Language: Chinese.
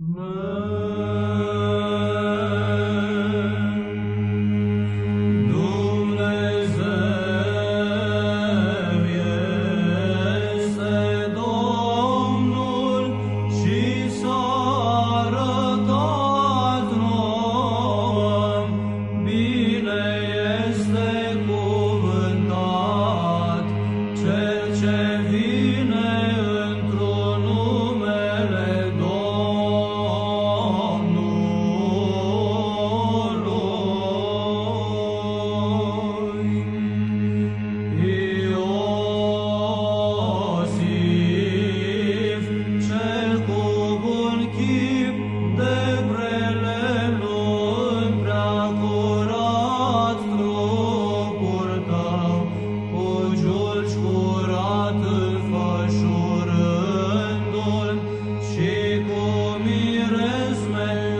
门。Christmas.